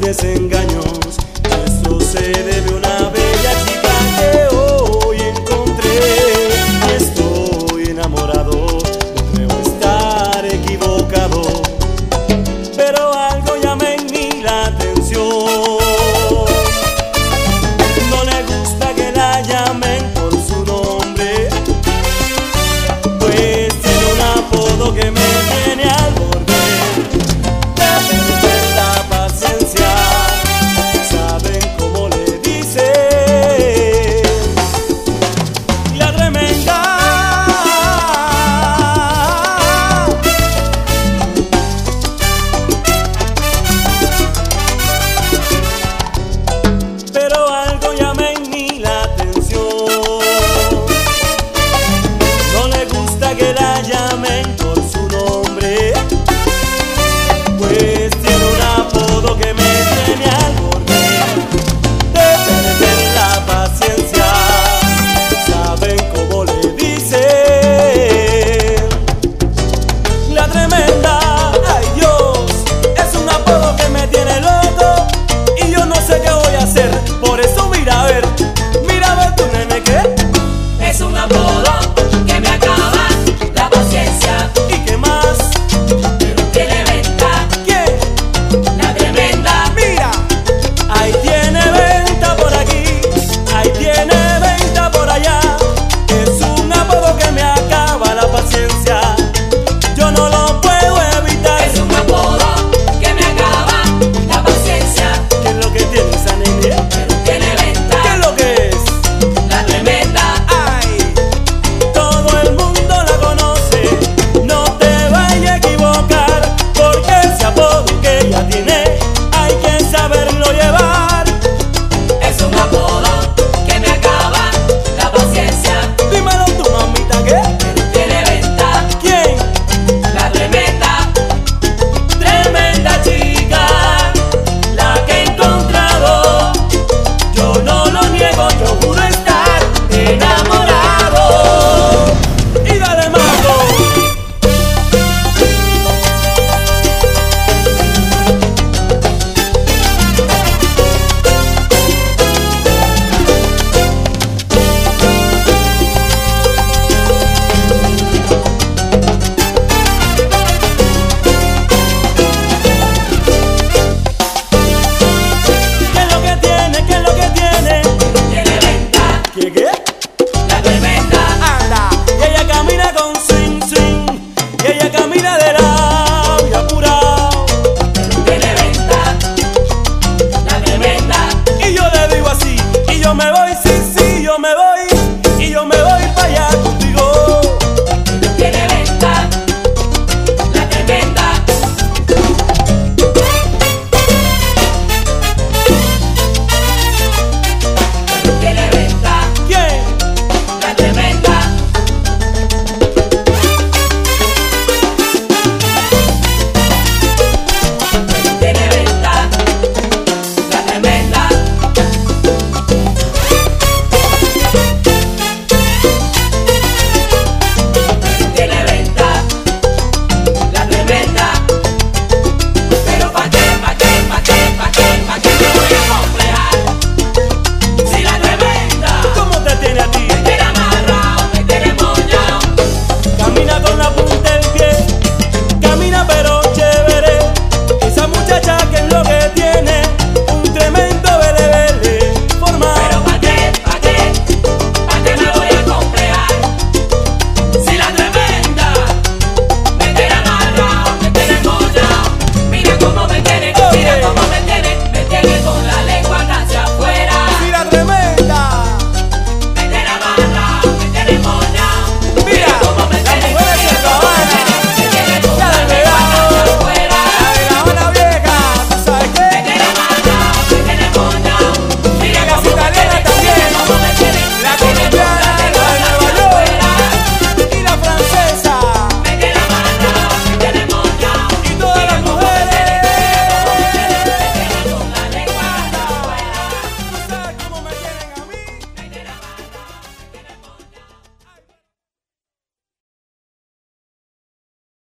desengaño.